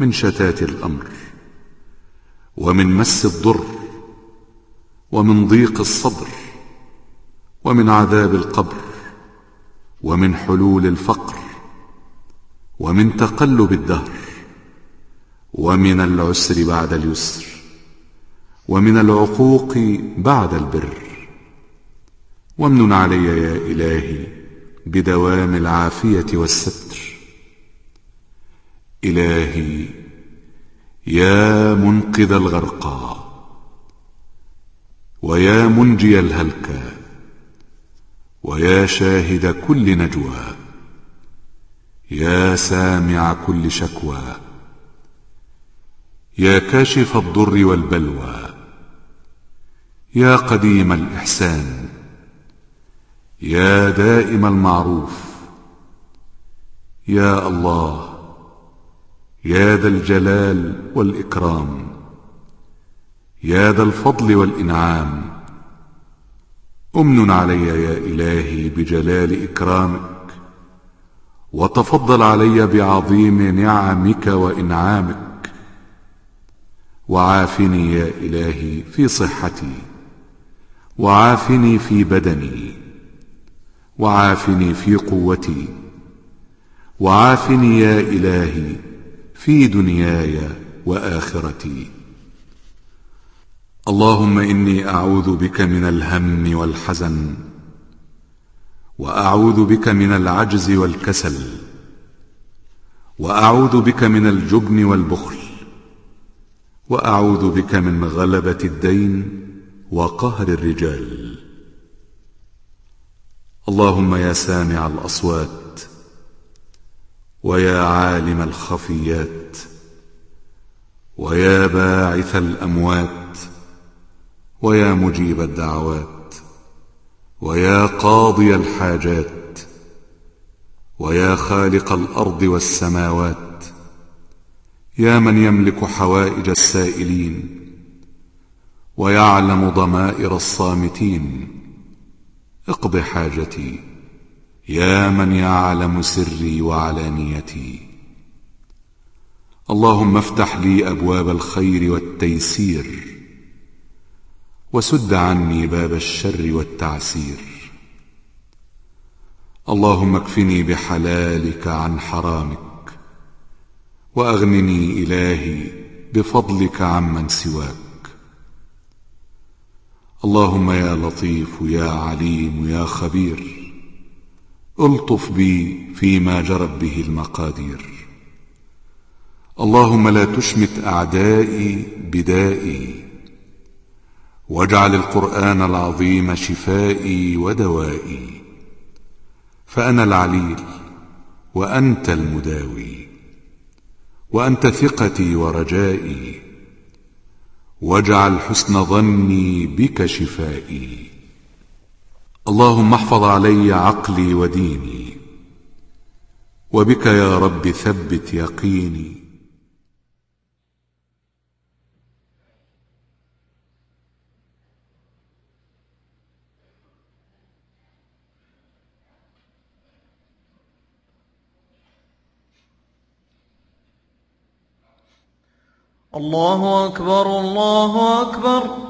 من شتات الأمر ومن مس الضر ومن ضيق الصدر ومن عذاب القبر ومن حلول الفقر ومن تقلب الدهر ومن العسر بعد اليسر ومن العقوق بعد البر. وامنن علي يا إلهي بدوام العافية والستر. إلهي يا منقذ الغرقى ويا منجي الهلكى ويا شاهد كل نجوى يا سامع كل شكوى يا كاشف الضر والبلوى يا قديم الإحسان يا دائم المعروف يا الله يا ذا الجلال والإكرام يا ذا الفضل والإنعام. امن علي يا إلهي بجلال إكرامك وتفضل علي بعظيم نعمك وإنعامك. وعافني يا إلهي في صحتي وعافني في بدني وعافني في قوتي وعافني يا إلهي في دنياي وآخرتي. اللهم إني أعوذ بك من الهم والحزن وأعوذ بك من العجز والكسل وأعوذ بك من الجبن والبخل وأعوذ بك من غلبة الدين وقهر الرجال. اللهم يا سامع الأصوات ويا عالم الخفيات ويا باعث الأموات ويا مجيب الدعوات ويا قاضي الحاجات ويا خالق الأرض والسماوات يا من يملك حوائج السائلين ويعلم ضمائر الصامتين. اقض حاجتي. يا من يعلم سري وعلانيتي. اللهم افتح لي أبواب الخير والتيسير وسد عني باب الشر والتعسير. اللهم اكفني بحلالك عن حرامك وأغنني إلهي بفضلك عمن سواك. اللهم يا لطيف يا عليم يا خبير ألطف بي فيما جرت به المقادير. اللهم لا تشمت أعدائي بدائي واجعل القرآن العظيم شفائي ودوائي فأنا العليل وأنت المداوي وأنت ثقتي ورجائي واجعل حسن ظني بك شفائي. اللهم احفظ علي عقلي وديني وبك يا رب ثبت يقيني. الله أكبر الله أكبر.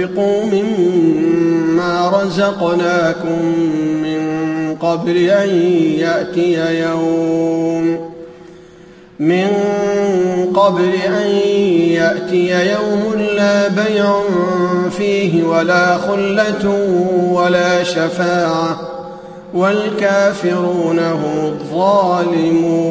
أنفقوا مما رزقناكم من قبل أن يأتي يوم من قبل أن يأتي يوم لا بيع فيه ولا خلة ولا شفاعة والكافرون هم الظالمون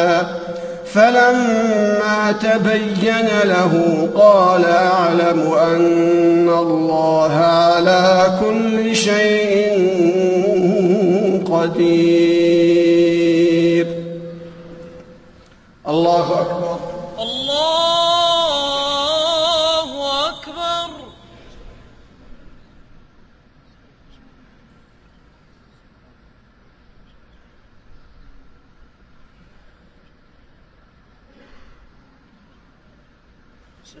فلما تبين له قال أعلم أن الله على كل شيء قدير. الله أكبر الله أكبر سمع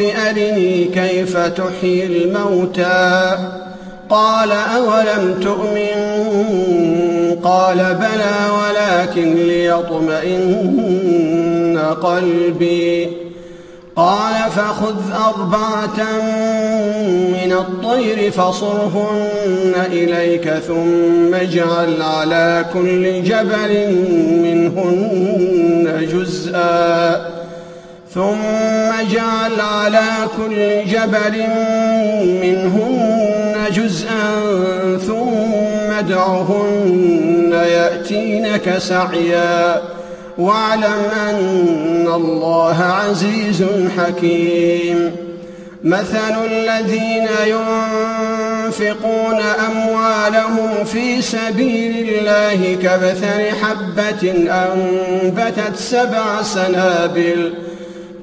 رب أرني كيف تحيي الموتى؟ قال أولم تؤمن؟ قال بلى ولكن ليطمئن قلبي. قال فخذ أربعة من الطير فصرهن إليك ثم اجعل على كل جبل منهن جزءا. ثم اجعل على كل جبل منهن جزءا ثم ادعهن يأتينك سعيا. واعلم أن الله عزيز حكيم. مثل الذين ينفقون أموالهم في سبيل الله كمثل حبة أنبتت سبع سنابل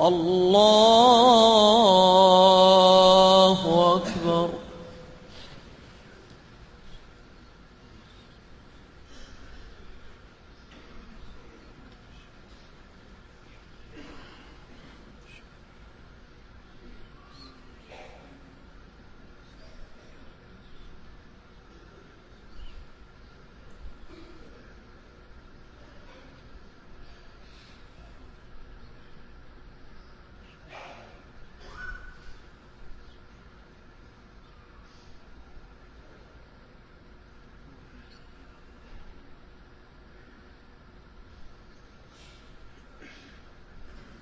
الله أكبر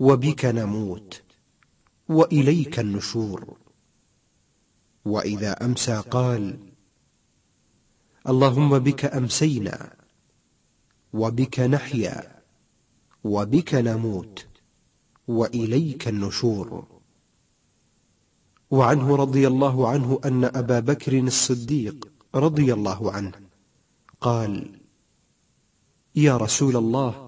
وبك نموت وإليك النشور. وإذا أمسى قال اللهم بك أمسينا وبك نحيا وبك نموت وإليك النشور. وعنه رضي الله عنه أن أبا بكر الصديق رضي الله عنه قال يا رسول الله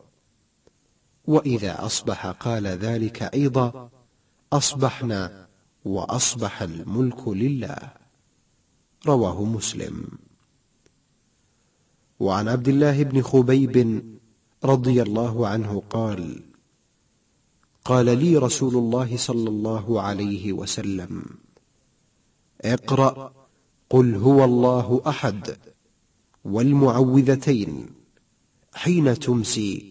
وإذا أصبح قال ذلك أيضا أصبحنا وأصبح الملك لله. رواه مسلم. وعن عبد الله بن خبيب رضي الله عنه قال قال لي رسول الله صلى الله عليه وسلم اقرأ قل هو الله أحد والمعوذتين حين تمسي